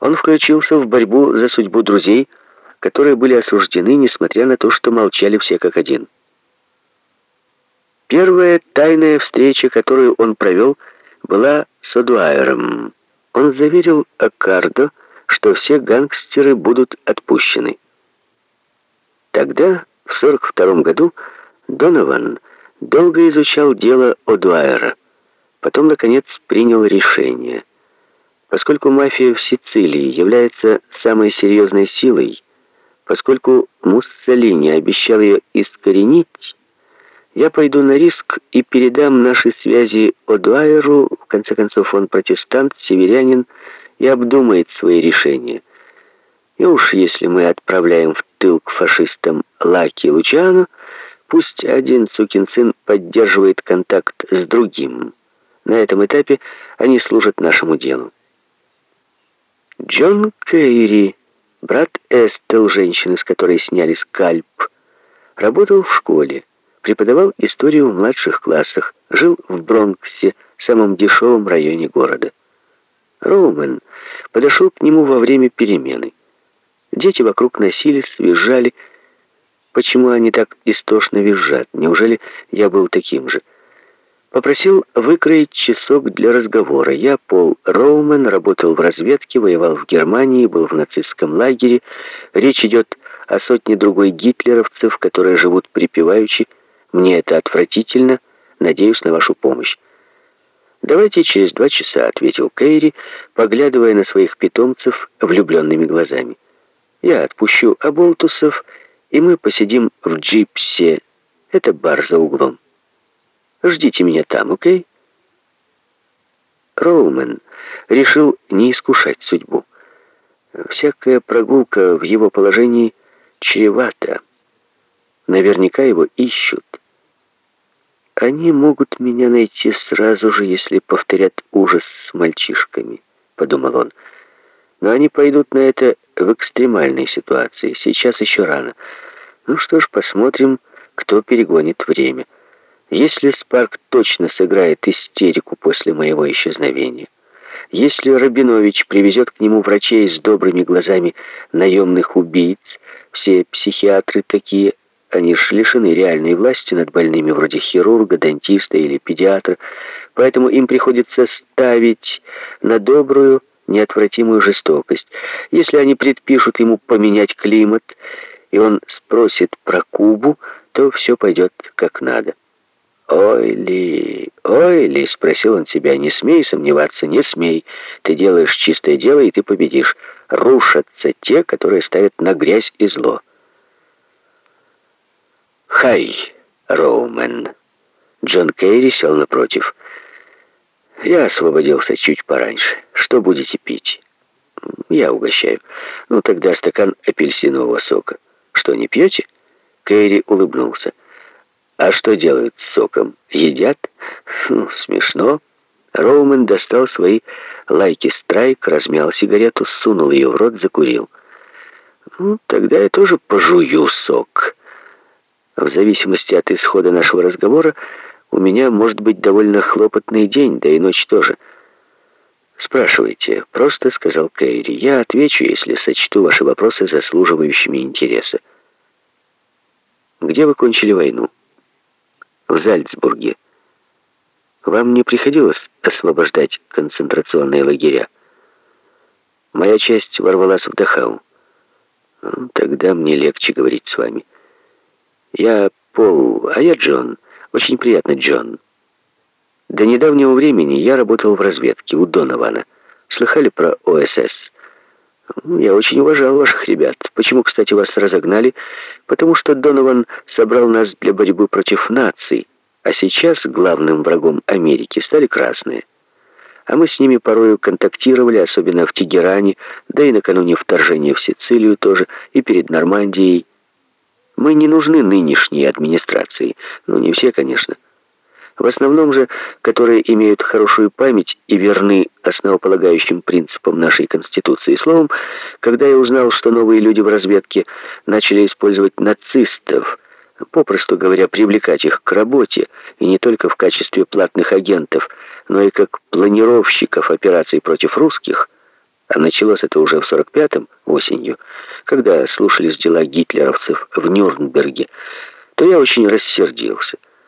он включился в борьбу за судьбу друзей, которые были осуждены, несмотря на то, что молчали все как один. Первая тайная встреча, которую он провел, была с Одуайером. Он заверил Аккардо, что все гангстеры будут отпущены. Тогда, в 42 году, Донован долго изучал дело Одуайера. Потом, наконец, принял решение. Поскольку мафия в Сицилии является самой серьезной силой, поскольку Муссолини обещал ее искоренить, я пойду на риск и передам наши связи Одуайеру, в конце концов он протестант, северянин, и обдумает свои решения. И уж если мы отправляем в тыл к фашистам Лаки Лучано, пусть один сукин сын поддерживает контакт с другим. На этом этапе они служат нашему делу. Джон Кейри, брат Эстел, женщины, с которой сняли скальп, работал в школе, преподавал историю в младших классах, жил в Бронксе, самом дешевом районе города. Роумен подошел к нему во время перемены. Дети вокруг носились, визжали. Почему они так истошно визжат? Неужели я был таким же? Попросил выкроить часок для разговора. Я, Пол Роумен, работал в разведке, воевал в Германии, был в нацистском лагере. Речь идет о сотне другой гитлеровцев, которые живут припеваючи. Мне это отвратительно. Надеюсь на вашу помощь. «Давайте через два часа», — ответил Кейри, поглядывая на своих питомцев влюбленными глазами. «Я отпущу оболтусов, и мы посидим в джипсе. Это бар за углом». Ждите меня там, окей?» Роумен решил не искушать судьбу. Всякая прогулка в его положении чревата. Наверняка его ищут. Они могут меня найти сразу же, если повторят ужас с мальчишками, подумал он. Но они пойдут на это в экстремальной ситуации. Сейчас еще рано. Ну что ж, посмотрим, кто перегонит время. Если Спарк точно сыграет истерику после моего исчезновения, если Рабинович привезет к нему врачей с добрыми глазами наемных убийц, все психиатры такие, они ж лишены реальной власти над больными, вроде хирурга, дантиста или педиатра, поэтому им приходится ставить на добрую, неотвратимую жестокость. Если они предпишут ему поменять климат, и он спросит про Кубу, то все пойдет как надо. «Ой ли, ой ли?» — спросил он себя. «Не смей сомневаться, не смей. Ты делаешь чистое дело, и ты победишь. Рушатся те, которые ставят на грязь и зло». «Хай, Роумен!» Джон Кейри сел напротив. «Я освободился чуть пораньше. Что будете пить?» «Я угощаю. Ну, тогда стакан апельсинового сока. Что, не пьете?» Кейри улыбнулся. А что делают с соком? Едят? Фу, смешно. Роумен достал свои лайки страйк, размял сигарету, сунул ее в рот, закурил. Ну, тогда я тоже пожую сок. В зависимости от исхода нашего разговора, у меня может быть довольно хлопотный день, да и ночь тоже. «Спрашивайте», — просто сказал Кейри. «Я отвечу, если сочту ваши вопросы заслуживающими интереса». «Где вы кончили войну?» В Зальцбурге. Вам не приходилось освобождать концентрационные лагеря? Моя часть ворвалась в Дахау. Тогда мне легче говорить с вами. Я Пол, а я Джон. Очень приятно, Джон. До недавнего времени я работал в разведке у Донована. Слыхали про ОСС? Я очень уважал ваших ребят. Почему, кстати, вас разогнали? Потому что Донован собрал нас для борьбы против наций, а сейчас главным врагом Америки стали красные. А мы с ними порою контактировали, особенно в Тегеране, да и накануне вторжения в Сицилию тоже, и перед Нормандией. Мы не нужны нынешней администрации. Ну, не все, конечно. В основном же, которые имеют хорошую память и верны основополагающим принципам нашей Конституции. Словом, когда я узнал, что новые люди в разведке начали использовать нацистов, попросту говоря, привлекать их к работе, и не только в качестве платных агентов, но и как планировщиков операций против русских, а началось это уже в 45-м, осенью, когда слушались дела гитлеровцев в Нюрнберге, то я очень рассердился.